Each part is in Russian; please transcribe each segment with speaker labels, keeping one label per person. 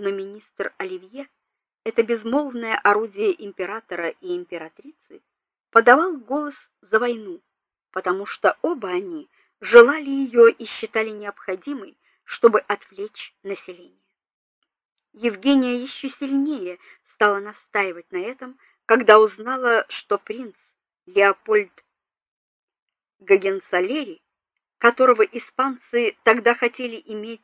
Speaker 1: Но министр Оливье, это безмолвное орудие императора и императрицы, подавал голос за войну, потому что оба они желали ее и считали необходимой, чтобы отвлечь население. Евгения еще сильнее стала настаивать на этом, когда узнала, что принц Леопольд Гагенсалери, которого испанцы тогда хотели иметь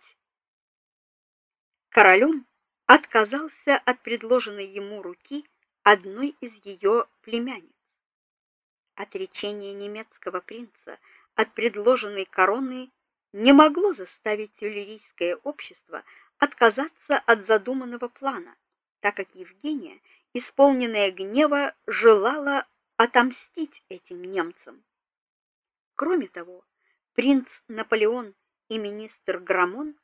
Speaker 1: королем, отказался от предложенной ему руки одной из ее племянниц. Отречение немецкого принца от предложенной короны не могло заставить тюлерийское общество отказаться от задуманного плана, так как Евгения, исполненная гнева, желала отомстить этим немцам. Кроме того, принц Наполеон и министр Грамон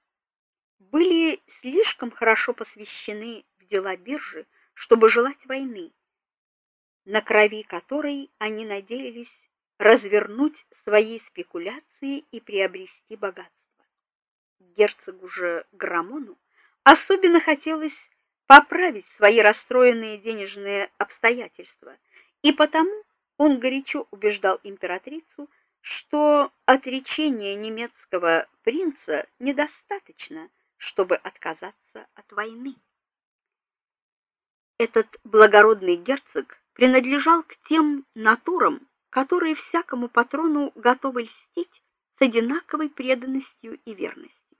Speaker 1: были слишком хорошо посвящены в дела биржи, чтобы желать войны, на крови которой они надеялись развернуть свои спекуляции и приобрести богатство. Герцогу же Грамону особенно хотелось поправить свои расстроенные денежные обстоятельства, и потому он горячо убеждал императрицу, что отречение немецкого принца недостаточно, чтобы отказаться от войны. Этот благородный герцог принадлежал к тем натурам, которые всякому патрону готовы льстить с одинаковой преданностью и верностью.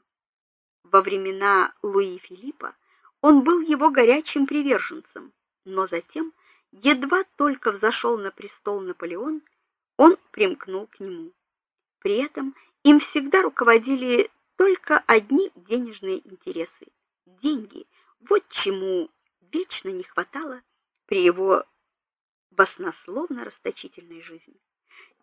Speaker 1: Во времена Луи Филиппа он был его горячим приверженцем, но затем, едва только взошел на престол Наполеон, он примкнул к нему. При этом им всегда руководили только одни денежные интересы. Деньги вот чему вечно не хватало при его баснословно расточительной жизни.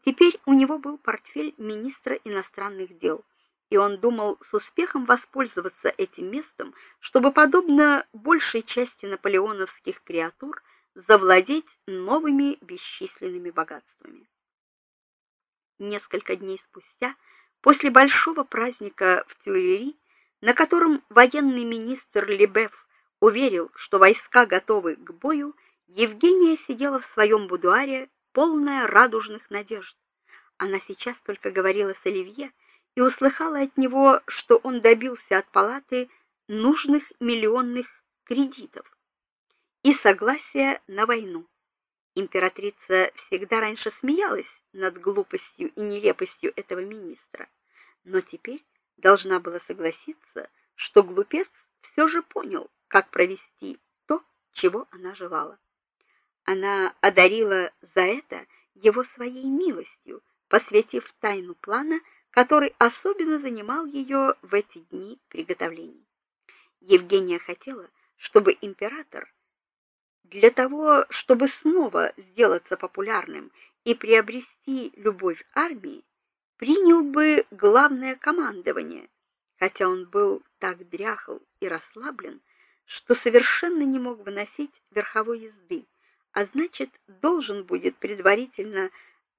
Speaker 1: Теперь у него был портфель министра иностранных дел, и он думал с успехом воспользоваться этим местом, чтобы подобно большей части наполеоновских креатур завладеть новыми бесчисленными богатствами. Несколько дней спустя, после большого праздника в Тюильри, на котором военный министр Лебеф уверил, что войска готовы к бою, Евгения сидела в своем будуаре, полная радужных надежд. Она сейчас только говорила с Оливье и услыхала от него, что он добился от палаты нужных миллионных кредитов и согласия на войну. Императрица всегда раньше смеялась над глупостью и нелепостью этого министра, но теперь должна была согласиться, что глупец все же понял, как провести то, чего она желала. Она одарила за это его своей милостью, посвятив тайну плана, который особенно занимал ее в эти дни приготовлений. Евгения хотела, чтобы император для того, чтобы снова сделаться популярным и приобрести любовь армии, принял бы главное командование, хотя он был так дряхл и расслаблен, что совершенно не мог выносить верховой езды, а значит, должен будет предварительно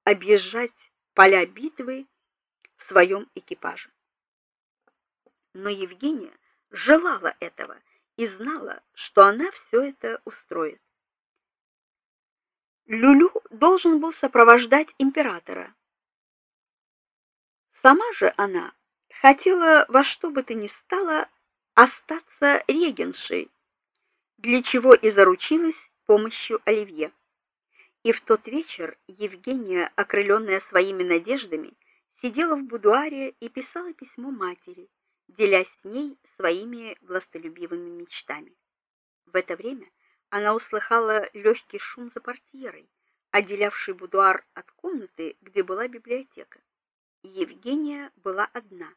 Speaker 1: объезжать поля битвы в своем экипаже. Но Евгения желала этого и знала, что она все это устроит. Люлю должен был сопровождать императора. Сама же она хотела во что бы то ни стало остаться регеншей, для чего и заручилась помощью Оливье. И в тот вечер Евгения, окрыленная своими надеждами, сидела в будуаре и писала письмо матери, делясь с ней своими властолюбивыми мечтами. В это время она услыхала легкий шум за портьерой, отделявший будуар от комнаты, где была библиотека. Евгения была одна.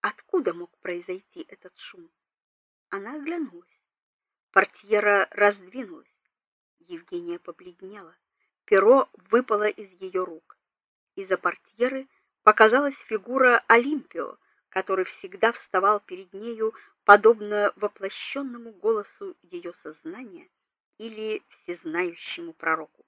Speaker 1: Откуда мог произойти этот шум? Она оглянулась. Портьера раздвинулась. Евгения побледнела. Перо выпало из ее рук. Из-за портьеры показалась фигура Олимпио, который всегда вставал перед нею подобно воплощенному голосу ее сознания или всезнающему пророку.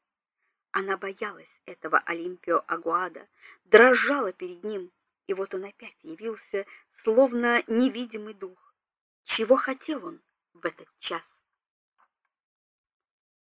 Speaker 1: Она боялась этого Олимпио Агуада, дрожала перед ним, и вот он опять явился, словно невидимый дух. Чего хотел он? в этот час.